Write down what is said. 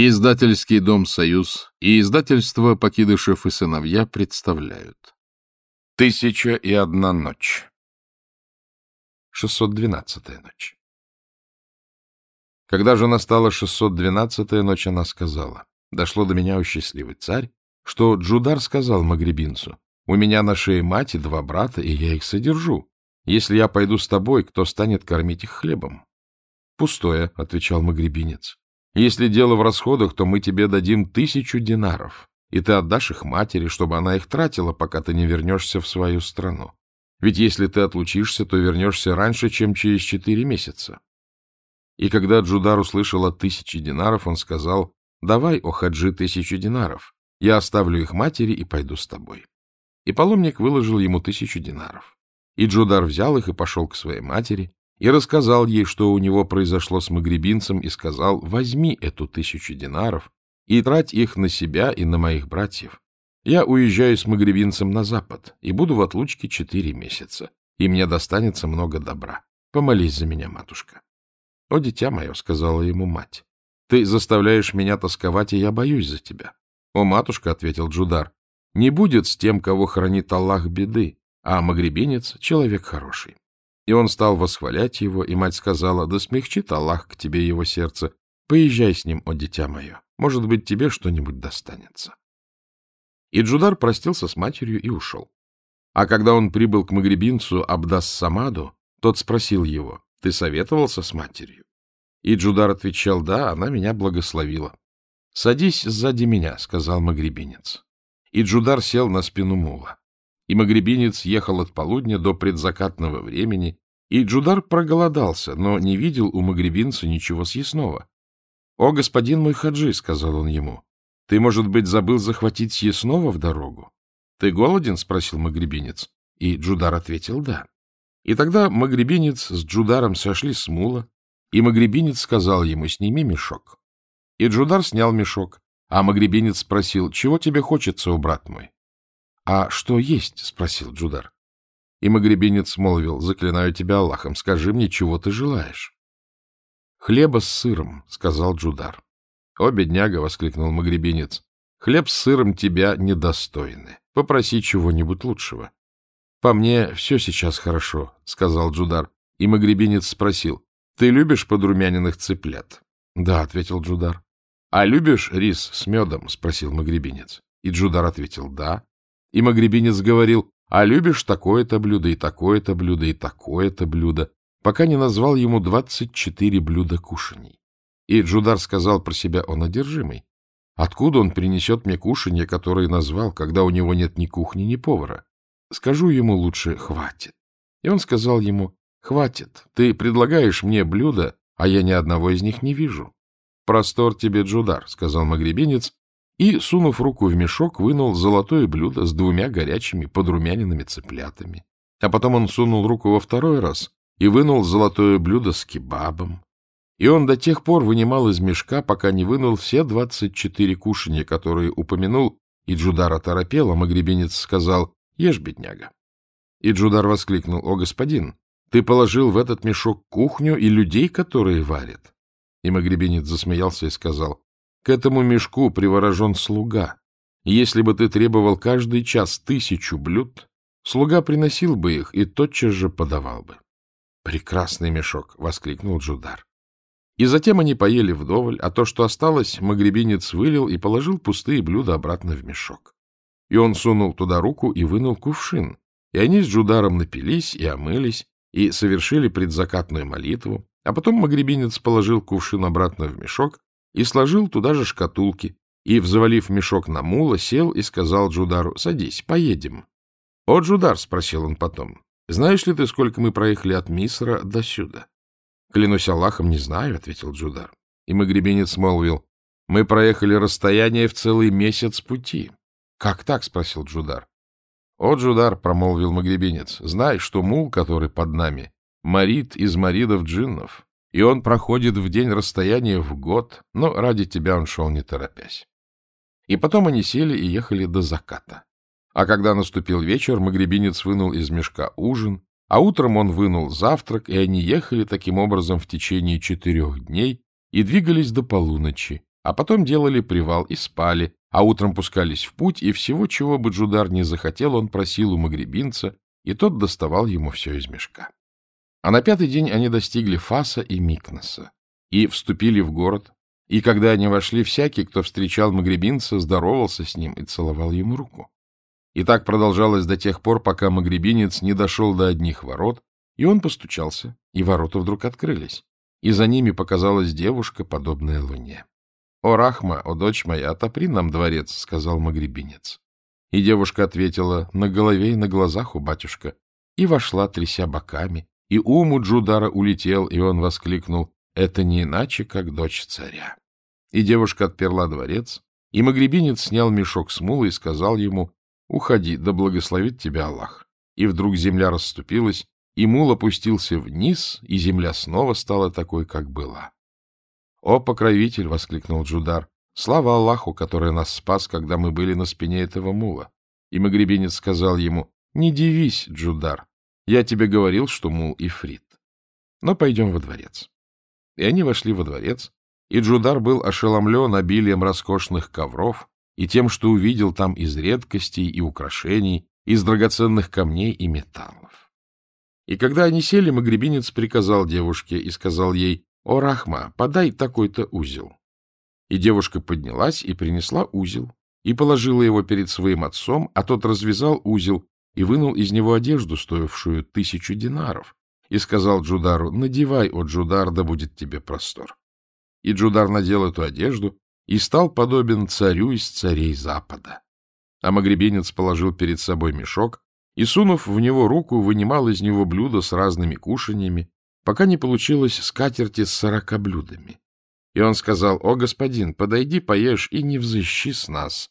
Издательский дом «Союз» и издательство «Покидышев и сыновья» представляют. Тысяча и одна ночь. 612-я ночь. Когда же настала 612-я ночь, она сказала, дошло до меня, о счастливый царь, что Джудар сказал Магребинцу, у меня на шее мать и два брата, и я их содержу. Если я пойду с тобой, кто станет кормить их хлебом? Пустое, — отвечал Магребинец. Если дело в расходах, то мы тебе дадим тысячу динаров, и ты отдашь их матери, чтобы она их тратила, пока ты не вернешься в свою страну. Ведь если ты отлучишься, то вернешься раньше, чем через четыре месяца. И когда Джудар услышал о тысяче динаров, он сказал, «Давай, о хаджи, тысячу динаров. Я оставлю их матери и пойду с тобой». И паломник выложил ему тысячу динаров. И Джудар взял их и пошел к своей матери, и рассказал ей, что у него произошло с магребинцем, и сказал, возьми эту тысячу динаров и трать их на себя и на моих братьев. Я уезжаю с магребинцем на запад и буду в отлучке четыре месяца, и мне достанется много добра. Помолись за меня, матушка. — О, дитя мое, — сказала ему мать, — ты заставляешь меня тосковать, и я боюсь за тебя. — О, матушка, — ответил Джудар, — не будет с тем, кого хранит Аллах беды, а магребинец — человек хороший. И он стал восхвалять его, и мать сказала, да смягчит Аллах к тебе его сердце. Поезжай с ним, о дитя мое, может быть, тебе что-нибудь достанется. И Джудар простился с матерью и ушел. А когда он прибыл к магребинцу Абдас-Самаду, тот спросил его, ты советовался с матерью? И Джудар отвечал, да, она меня благословила. — Садись сзади меня, — сказал магребинец. И Джудар сел на спину мула и магребинец ехал от полудня до предзакатного времени, и Джудар проголодался, но не видел у магребинца ничего съестного. — О, господин мой хаджи, — сказал он ему, — ты, может быть, забыл захватить съестного в дорогу? — Ты голоден? — спросил магребинец. И Джудар ответил «да». И тогда магребинец с Джударом сошли с мула, и магребинец сказал ему «сними мешок». И Джудар снял мешок, а магребинец спросил «чего тебе хочется, о брат мой?» А что есть? — спросил Джудар. И магребинец молвил, — заклинаю тебя Аллахом, скажи мне, чего ты желаешь? — Хлеба с сыром, — сказал Джудар. — О, бедняга! — воскликнул магребинец. — Хлеб с сыром тебя недостойны. Попроси чего-нибудь лучшего. — По мне все сейчас хорошо, — сказал Джудар. И магребинец спросил, — ты любишь подрумяненных цыплят? — Да, — ответил Джудар. — А любишь рис с медом? — спросил магребинец. И Джудар ответил, — да. И магребинец говорил, а любишь такое-то блюдо, и такое-то блюдо, и такое-то блюдо, пока не назвал ему двадцать четыре блюда кушаний. И Джудар сказал про себя, он одержимый. Откуда он принесет мне кушанье, которое назвал, когда у него нет ни кухни, ни повара? Скажу ему лучше «хватит». И он сказал ему «хватит, ты предлагаешь мне блюда, а я ни одного из них не вижу». «Простор тебе, Джудар», — сказал магребинец, и, сунув руку в мешок, вынул золотое блюдо с двумя горячими подрумяненными цыплятами. А потом он сунул руку во второй раз и вынул золотое блюдо с кебабом. И он до тех пор вынимал из мешка, пока не вынул все двадцать четыре кушанья, которые упомянул, и Джудар оторопел, а магребинец сказал «Ешь, бедняга». И Джудар воскликнул «О, господин, ты положил в этот мешок кухню и людей, которые варят». И магребинец засмеялся и сказал к этому мешку приворожен слуга. Если бы ты требовал каждый час тысячу блюд, слуга приносил бы их и тотчас же подавал бы. — Прекрасный мешок! — воскликнул Джудар. И затем они поели вдоволь, а то, что осталось, магребинец вылил и положил пустые блюда обратно в мешок. И он сунул туда руку и вынул кувшин. И они с Джударом напились и омылись, и совершили предзакатную молитву, а потом магребинец положил кувшин обратно в мешок и сложил туда же шкатулки, и, взвалив мешок на мула, сел и сказал Джудару, «Садись, поедем». «О, Джудар», — спросил он потом, — «знаешь ли ты, сколько мы проехали от Мисра до сюда?» «Клянусь Аллахом, не знаю», — ответил Джудар. И магребинец молвил, «Мы проехали расстояние в целый месяц пути». «Как так?» — спросил Джудар. «О, Джудар», — промолвил магребинец, — «знай, что мул, который под нами, морит из маридов джиннов, и он проходит в день расстояние в год, но ради тебя он шел не торопясь. И потом они сели и ехали до заката. А когда наступил вечер, магребинец вынул из мешка ужин, а утром он вынул завтрак, и они ехали таким образом в течение четырех дней и двигались до полуночи, а потом делали привал и спали, а утром пускались в путь, и всего, чего бы Джудар не захотел, он просил у магребинца, и тот доставал ему все из мешка. А на пятый день они достигли Фаса и Микноса и вступили в город, и когда они вошли, всякий, кто встречал магребинца, здоровался с ним и целовал ему руку. И так продолжалось до тех пор, пока магребинец не дошел до одних ворот, и он постучался, и ворота вдруг открылись, и за ними показалась девушка, подобная луне. — О, Рахма, о, дочь моя, отопри нам дворец, — сказал магребинец. И девушка ответила, на голове и на глазах у батюшка, и вошла, тряся боками, и ум у Джудара улетел, и он воскликнул, это не иначе, как дочь царя. И девушка отперла дворец, и магребинец снял мешок с мула и сказал ему, уходи, да благословит тебя Аллах. И вдруг земля расступилась, и мул опустился вниз, и земля снова стала такой, как была. — О, покровитель! — воскликнул Джудар. — Слава Аллаху, который нас спас, когда мы были на спине этого мула. И Магребинец сказал ему, — Не дивись, Джудар, я тебе говорил, что мул ифрит. Но пойдем во дворец. И они вошли во дворец, и Джудар был ошеломлен обилием роскошных ковров и тем, что увидел там из редкостей и украшений, из драгоценных камней и металлов. И когда они сели, Магребинец приказал девушке и сказал ей, «О, Рахма, подай такой-то узел». И девушка поднялась и принесла узел, и положила его перед своим отцом, а тот развязал узел и вынул из него одежду, стоившую тысячу динаров, и сказал Джудару, «Надевай, о Джудар, да будет тебе простор». И Джудар надел эту одежду и стал подобен царю из царей Запада. А магребинец положил перед собой мешок и, сунув в него руку, вынимал из него блюдо с разными кушаньями, пока не получилось скатерти с сорока блюдами. И он сказал, «О, господин, подойди, поешь и не взыщи с нас».